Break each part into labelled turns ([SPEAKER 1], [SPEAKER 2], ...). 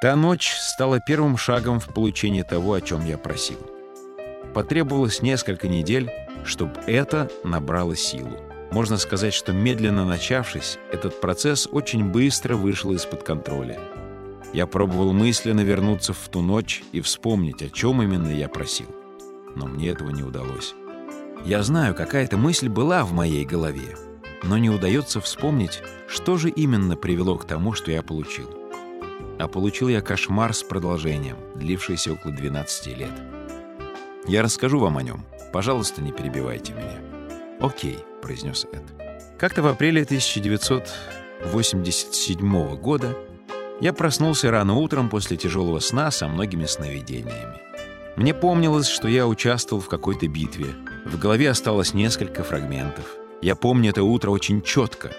[SPEAKER 1] Та ночь стала первым шагом в получении того, о чем я просил. Потребовалось несколько недель, чтобы это набрало силу. Можно сказать, что медленно начавшись, этот процесс очень быстро вышел из-под контроля. Я пробовал мысленно вернуться в ту ночь и вспомнить, о чем именно я просил. Но мне этого не удалось. Я знаю, какая-то мысль была в моей голове, но не удается вспомнить, что же именно привело к тому, что я получил. А получил я кошмар с продолжением, длившийся около 12 лет. Я расскажу вам о нем. Пожалуйста, не перебивайте меня. «Окей», — произнес Эд. Как-то в апреле 1987 года я проснулся рано утром после тяжелого сна со многими сновидениями. Мне помнилось, что я участвовал в какой-то битве. В голове осталось несколько фрагментов. Я помню это утро очень четко.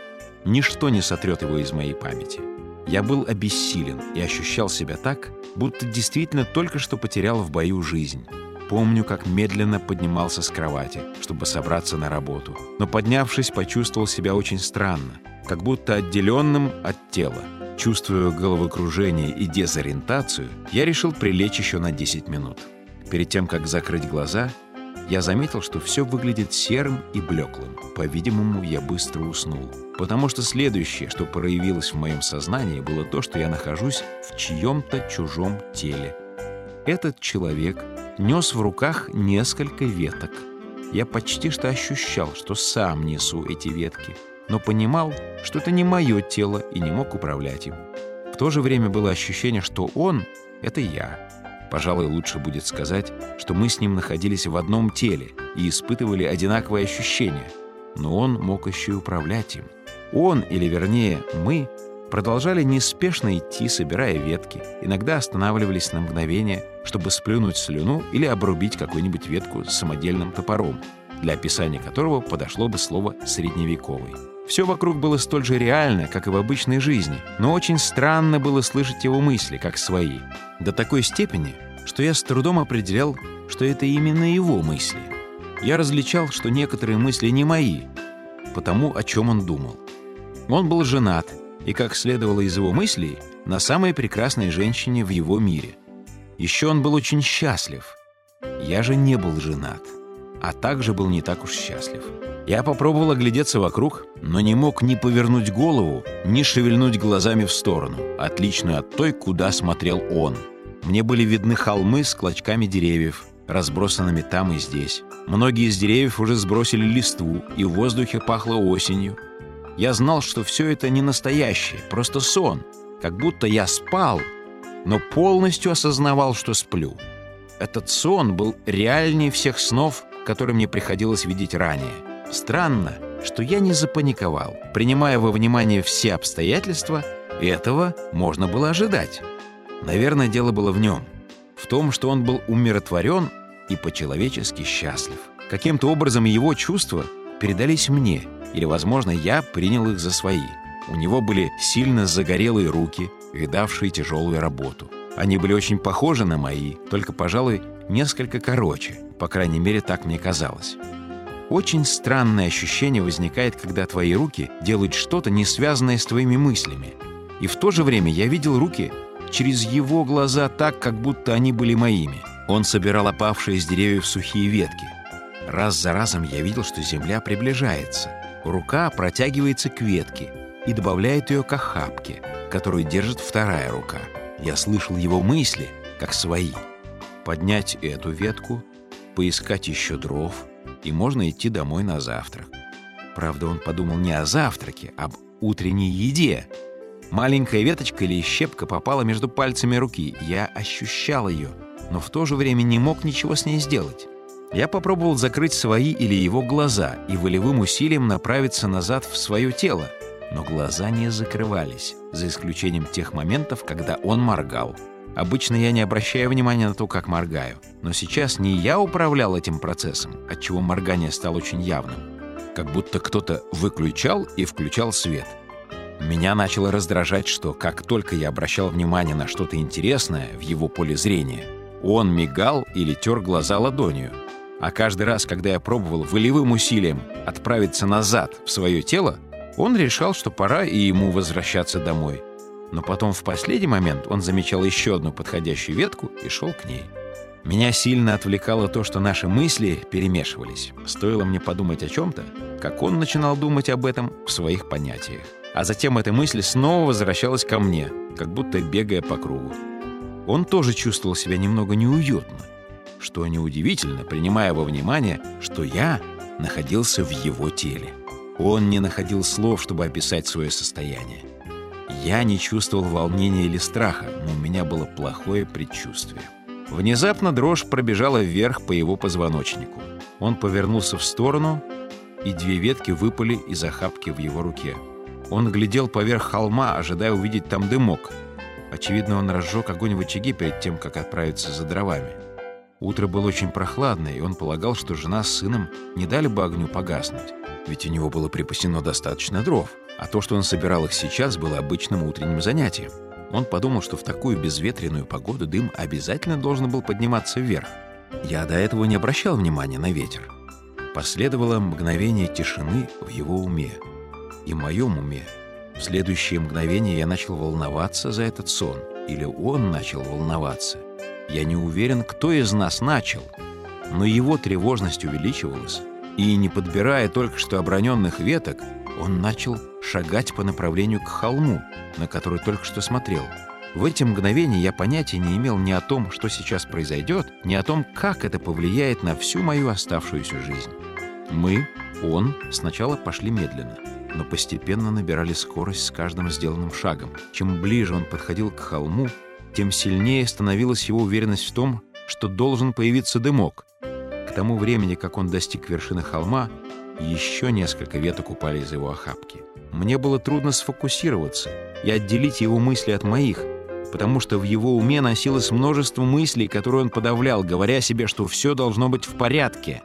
[SPEAKER 1] Ничто не сотрет его из моей памяти. Я был обессилен и ощущал себя так, будто действительно только что потерял в бою жизнь. Помню, как медленно поднимался с кровати, чтобы собраться на работу. Но поднявшись, почувствовал себя очень странно, как будто отделенным от тела. Чувствуя головокружение и дезориентацию, я решил прилечь еще на 10 минут. Перед тем, как закрыть глаза, я заметил, что все выглядит серым и блеклым. По-видимому, я быстро уснул. Потому что следующее, что проявилось в моем сознании, было то, что я нахожусь в чьем-то чужом теле. Этот человек нес в руках несколько веток. Я почти что ощущал, что сам несу эти ветки — но понимал, что это не мое тело и не мог управлять им. В то же время было ощущение, что он — это я. Пожалуй, лучше будет сказать, что мы с ним находились в одном теле и испытывали одинаковые ощущения, но он мог еще и управлять им. Он, или вернее, мы, продолжали неспешно идти, собирая ветки, иногда останавливались на мгновение, чтобы сплюнуть слюну или обрубить какую-нибудь ветку с самодельным топором, для описания которого подошло бы слово «средневековый». Все вокруг было столь же реально, как и в обычной жизни, но очень странно было слышать его мысли, как свои. До такой степени, что я с трудом определял, что это именно его мысли. Я различал, что некоторые мысли не мои, потому о чем он думал. Он был женат, и, как следовало из его мыслей, на самой прекрасной женщине в его мире. Еще он был очень счастлив. Я же не был женат, а также был не так уж счастлив. Я попробовал оглядеться вокруг, но не мог ни повернуть голову, ни шевельнуть глазами в сторону, отличную от той, куда смотрел он. Мне были видны холмы с клочками деревьев, разбросанными там и здесь. Многие из деревьев уже сбросили листву, и в воздухе пахло осенью. Я знал, что все это не настоящее, просто сон, как будто я спал, но полностью осознавал, что сплю. Этот сон был реальнее всех снов, которые мне приходилось видеть ранее. Странно, что я не запаниковал. Принимая во внимание все обстоятельства, этого можно было ожидать. Наверное, дело было в нем. В том, что он был умиротворен и по-человечески счастлив. Каким-то образом его чувства передались мне, или, возможно, я принял их за свои. У него были сильно загорелые руки, видавшие тяжелую работу. Они были очень похожи на мои, только, пожалуй, несколько короче. По крайней мере, так мне казалось. Очень странное ощущение возникает, когда твои руки делают что-то, не связанное с твоими мыслями. И в то же время я видел руки через его глаза так, как будто они были моими. Он собирал опавшие с деревьев сухие ветки. Раз за разом я видел, что земля приближается. Рука протягивается к ветке и добавляет ее к охапке, которую держит вторая рука. Я слышал его мысли, как свои. Поднять эту ветку, поискать еще дров — и можно идти домой на завтрак. Правда, он подумал не о завтраке, а об утренней еде. Маленькая веточка или щепка попала между пальцами руки. Я ощущал ее, но в то же время не мог ничего с ней сделать. Я попробовал закрыть свои или его глаза и волевым усилием направиться назад в свое тело, но глаза не закрывались, за исключением тех моментов, когда он моргал. Обычно я не обращаю внимания на то, как моргаю. Но сейчас не я управлял этим процессом, отчего моргание стало очень явным. Как будто кто-то выключал и включал свет. Меня начало раздражать, что как только я обращал внимание на что-то интересное в его поле зрения, он мигал или тер глаза ладонью. А каждый раз, когда я пробовал волевым усилием отправиться назад в свое тело, он решал, что пора и ему возвращаться домой. Но потом в последний момент он замечал еще одну подходящую ветку и шел к ней. Меня сильно отвлекало то, что наши мысли перемешивались. Стоило мне подумать о чем-то, как он начинал думать об этом в своих понятиях. А затем эта мысль снова возвращалась ко мне, как будто бегая по кругу. Он тоже чувствовал себя немного неуютно, что неудивительно, принимая во внимание, что я находился в его теле. Он не находил слов, чтобы описать свое состояние. Я не чувствовал волнения или страха, но у меня было плохое предчувствие. Внезапно дрожь пробежала вверх по его позвоночнику. Он повернулся в сторону, и две ветки выпали из охапки в его руке. Он глядел поверх холма, ожидая увидеть там дымок. Очевидно, он разжег огонь в очаге перед тем, как отправиться за дровами. Утро было очень прохладное, и он полагал, что жена с сыном не дали бы огню погаснуть, ведь у него было припасено достаточно дров, а то, что он собирал их сейчас, было обычным утренним занятием. Он подумал, что в такую безветренную погоду дым обязательно должен был подниматься вверх. Я до этого не обращал внимания на ветер. Последовало мгновение тишины в его уме и моем уме. В следующее мгновение я начал волноваться за этот сон, или он начал волноваться. Я не уверен, кто из нас начал, но его тревожность увеличивалась, и, не подбирая только что оброненных веток, он начал шагать по направлению к холму, на который только что смотрел. В эти мгновения я понятия не имел ни о том, что сейчас произойдет, ни о том, как это повлияет на всю мою оставшуюся жизнь. Мы, он, сначала пошли медленно, но постепенно набирали скорость с каждым сделанным шагом. Чем ближе он подходил к холму, тем сильнее становилась его уверенность в том, что должен появиться дымок. К тому времени, как он достиг вершины холма, еще несколько веток упали из его охапки. Мне было трудно сфокусироваться и отделить его мысли от моих, потому что в его уме носилось множество мыслей, которые он подавлял, говоря себе, что все должно быть в порядке.